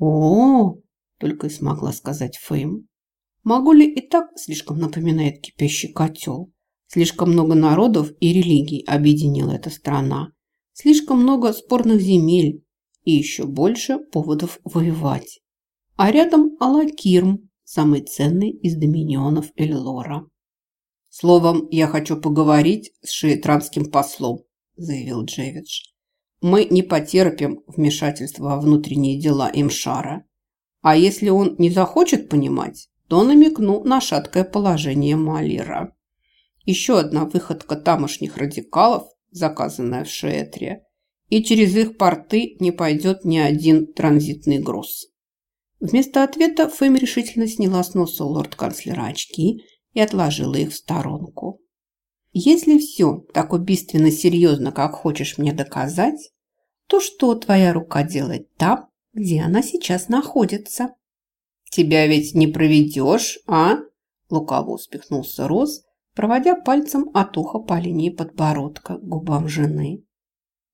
о, только и смогла сказать Фейм. Могу ли и так слишком напоминает кипящий котел? Слишком много народов и религий объединила эта страна. Слишком много спорных земель и еще больше поводов воевать. А рядом Алакирм, самый ценный из доминионов Эльлора. «Словом, я хочу поговорить с шиетранским послом», – заявил Джевидж. «Мы не потерпим вмешательства во внутренние дела Имшара. А если он не захочет понимать, то намекну на шаткое положение Малира. Еще одна выходка тамошних радикалов, заказанная в Шиэтре, и через их порты не пойдет ни один транзитный груз». Вместо ответа Фэм решительно сняла с носа лорд-канцлера очки и отложила их в сторонку. «Если все так убийственно серьезно, как хочешь мне доказать, то что твоя рука делает там, где она сейчас находится?» «Тебя ведь не проведешь, а?» Лукаво успехнулся Роз, проводя пальцем от уха по линии подбородка губам жены.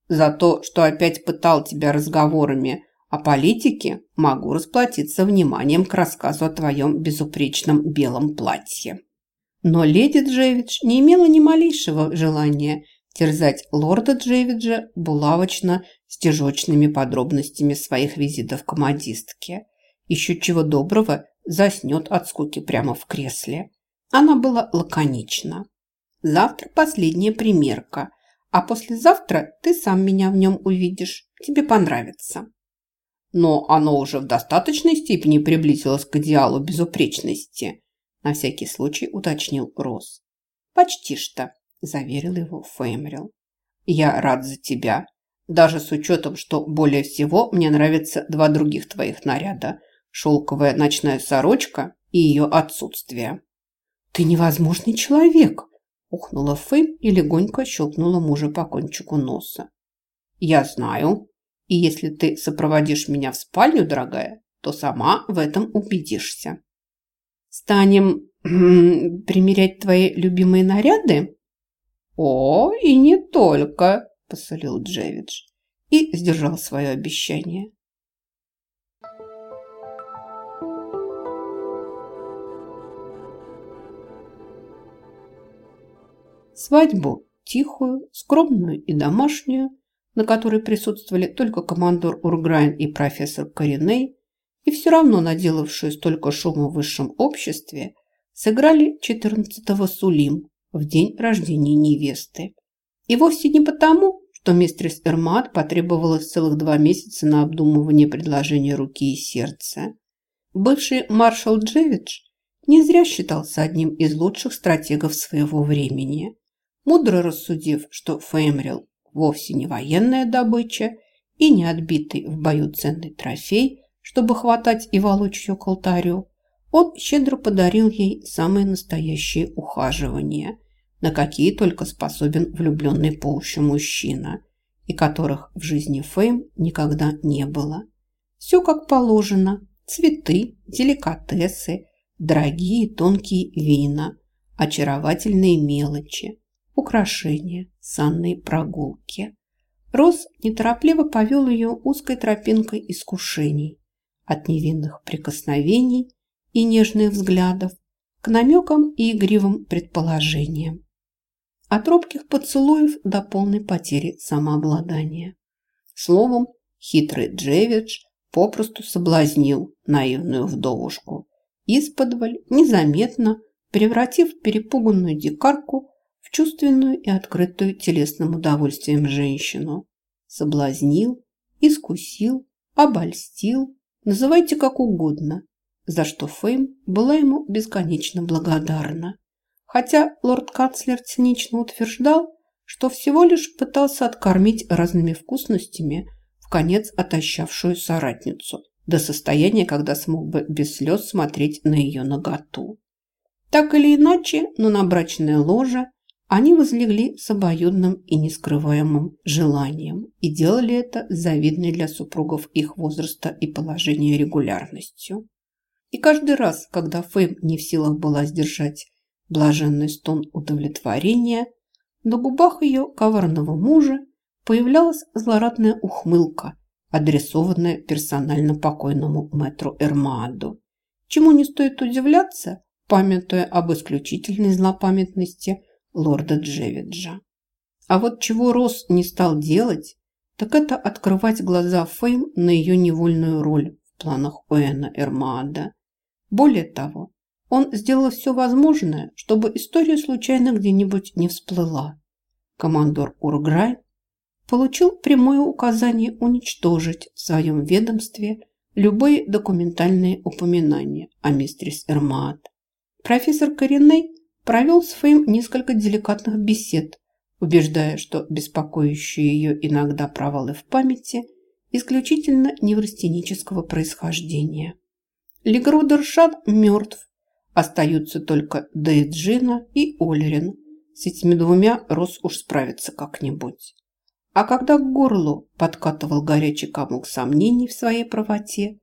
«За то, что опять пытал тебя разговорами о политике, могу расплатиться вниманием к рассказу о твоем безупречном белом платье». Но леди Джевидж не имела ни малейшего желания терзать лорда Джевиджа булавочно стежочными подробностями своих визитов к модистке. Еще чего доброго заснет от скуки прямо в кресле. Она была лаконична. Завтра последняя примерка, а послезавтра ты сам меня в нем увидишь. Тебе понравится. Но оно уже в достаточной степени приблизилось к идеалу безупречности, на всякий случай уточнил Росс. «Почти что», – заверил его Феймрил. «Я рад за тебя. Даже с учетом, что более всего мне нравятся два других твоих наряда – шелковая ночная сорочка и ее отсутствие». «Ты невозможный человек!» – ухнула Фейм и легонько щелкнула мужа по кончику носа. «Я знаю. И если ты сопроводишь меня в спальню, дорогая, то сама в этом убедишься». Станем примерять твои любимые наряды? О, и не только, посолил Джевидж и сдержал свое обещание. Свадьбу тихую, скромную и домашнюю, на которой присутствовали только командор Урграйн и профессор Кореней, и все равно наделавшую столько шума в высшем обществе, сыграли 14-го Сулим в день рождения невесты. И вовсе не потому, что мистерс Эрмат потребовалось целых два месяца на обдумывание предложения руки и сердца. Бывший маршал Джевидж не зря считался одним из лучших стратегов своего времени. Мудро рассудив, что Феймрил вовсе не военная добыча и не отбитый в бою ценный трофей – чтобы хватать и волочь ее к алтарю, он щедро подарил ей самые настоящие ухаживания, на какие только способен влюбленный по уши мужчина, и которых в жизни Фейм никогда не было. Все как положено. Цветы, деликатесы, дорогие тонкие вина, очаровательные мелочи, украшения, санные прогулки. Рос неторопливо повел ее узкой тропинкой искушений, от невинных прикосновений и нежных взглядов к намекам и игривым предположениям. От робких поцелуев до полной потери самообладания. Словом, хитрый Джевидж попросту соблазнил наивную вдовушку, исподволь незаметно превратив перепуганную дикарку в чувственную и открытую телесным удовольствием женщину. Соблазнил, искусил, обольстил, Называйте как угодно, за что Фейм была ему бесконечно благодарна. Хотя лорд-канцлер цинично утверждал, что всего лишь пытался откормить разными вкусностями в конец отощавшую соратницу до состояния, когда смог бы без слез смотреть на ее наготу. Так или иначе, но на брачное ложе они возлегли с обоюдным и нескрываемым желанием и делали это с завидной для супругов их возраста и положения регулярностью. И каждый раз, когда Фэм не в силах была сдержать блаженный стон удовлетворения, на губах ее коварного мужа появлялась злорадная ухмылка, адресованное персонально покойному мэтру Эрмааду. Чему не стоит удивляться, памятуя об исключительной злопамятности лорда Джевиджа. А вот чего Росс не стал делать, так это открывать глаза Фейм на ее невольную роль в планах Уэна Эрмаада. Более того, он сделал все возможное, чтобы история случайно где-нибудь не всплыла. Командор Урграй получил прямое указание уничтожить в своем ведомстве любые документальные упоминания о мистерис Эрмаат. Профессор Кореней провел с Фейм несколько деликатных бесед, убеждая, что беспокоящие ее иногда провалы в памяти исключительно неврастенического происхождения. Легрудершат мертв, остаются только Дейджина и Олерин. С этими двумя Рос уж справится как-нибудь. А когда к горлу подкатывал горячий комок сомнений в своей правоте,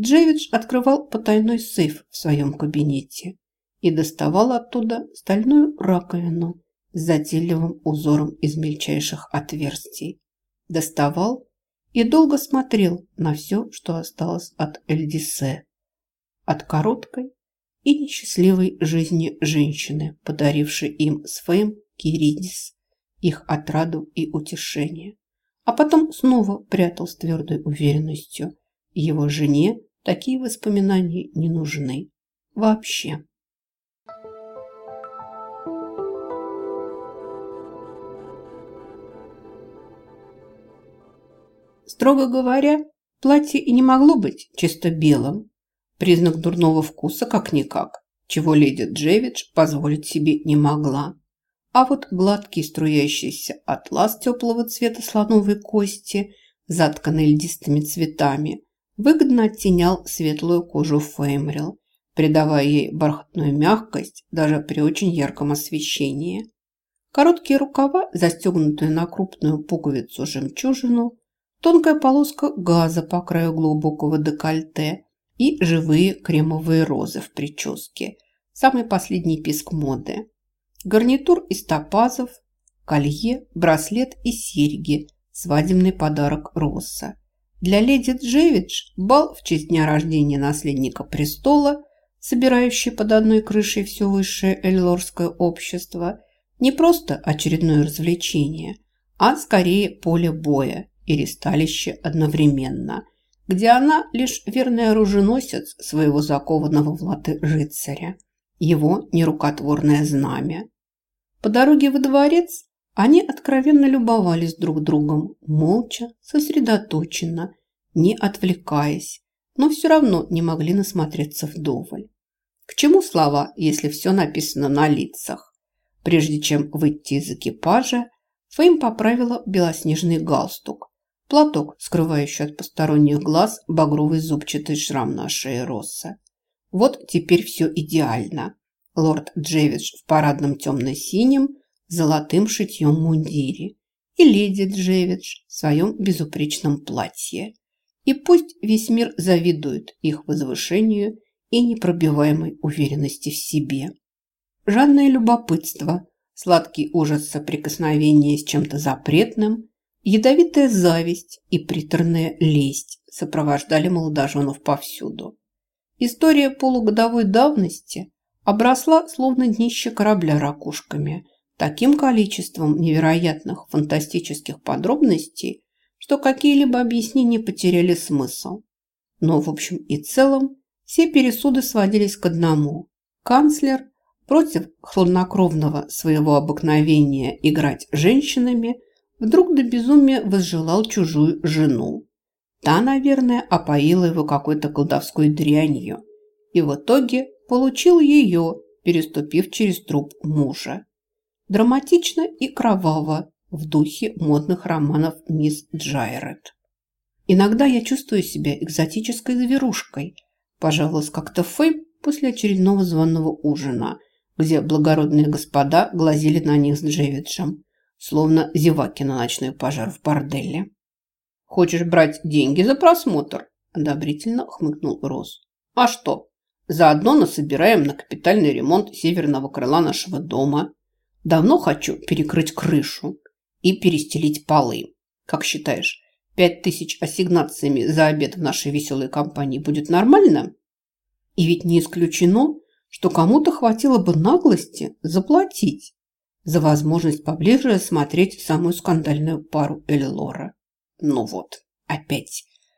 Джевидж открывал потайной сейф в своем кабинете и доставал оттуда стальную раковину с затейливым узором из мельчайших отверстий. Доставал и долго смотрел на все, что осталось от Эльдисе, от короткой и несчастливой жизни женщины, подарившей им Сфейм Киридис, их отраду и утешение. А потом снова прятал с твердой уверенностью. Его жене такие воспоминания не нужны. Вообще. Строго говоря, платье и не могло быть чисто белым. Признак дурного вкуса как-никак, чего леди Джевидж позволить себе не могла. А вот гладкий струящийся атлас теплого цвета слоновой кости, затканный льдистыми цветами, выгодно оттенял светлую кожу Феймрил, придавая ей бархатную мягкость даже при очень ярком освещении. Короткие рукава, застегнутые на крупную пуговицу жемчужину, тонкая полоска газа по краю глубокого декольте и живые кремовые розы в прическе. Самый последний писк моды. Гарнитур из топазов, колье, браслет и серьги – свадебный подарок Росса. Для леди Джевидж бал в честь дня рождения наследника престола, собирающий под одной крышей все высшее эльлорское общество, не просто очередное развлечение, а скорее поле боя и одновременно, где она лишь верный оруженосец своего закованного в латы рыцаря, его нерукотворное знамя. По дороге во дворец они откровенно любовались друг другом, молча, сосредоточенно, не отвлекаясь, но все равно не могли насмотреться вдоволь. К чему слова, если все написано на лицах? Прежде чем выйти из экипажа, Фейм поправила белоснежный галстук, Платок, скрывающий от посторонних глаз багровый зубчатый шрам на шее Росса. Вот теперь все идеально. Лорд Джевидж в парадном темно-синем, золотым шитьем мундире. И леди Джевидж в своем безупречном платье. И пусть весь мир завидует их возвышению и непробиваемой уверенности в себе. Жадное любопытство, сладкий ужас соприкосновения с чем-то запретным – Ядовитая зависть и приторная лесть сопровождали молодоженов повсюду. История полугодовой давности обросла словно днище корабля ракушками, таким количеством невероятных фантастических подробностей, что какие-либо объяснения потеряли смысл. Но в общем и целом все пересуды сводились к одному. Канцлер против хладнокровного своего обыкновения играть женщинами – Вдруг до безумия возжелал чужую жену. Та, наверное, опоила его какой-то колдовской дрянью. И в итоге получил ее, переступив через труп мужа. Драматично и кроваво, в духе модных романов мисс Джайрет. Иногда я чувствую себя экзотической зверушкой, пожаловалась как-то Фэй после очередного званого ужина, где благородные господа глазели на них с Джевиджем словно зеваки на ночной пожар в борделе. «Хочешь брать деньги за просмотр?» – одобрительно хмыкнул Рос. «А что? Заодно насобираем на капитальный ремонт северного крыла нашего дома. Давно хочу перекрыть крышу и перестелить полы. Как считаешь, пять тысяч ассигнациями за обед в нашей веселой компании будет нормально? И ведь не исключено, что кому-то хватило бы наглости заплатить за возможность поближе осмотреть самую скандальную пару Эллора. Ну вот, опять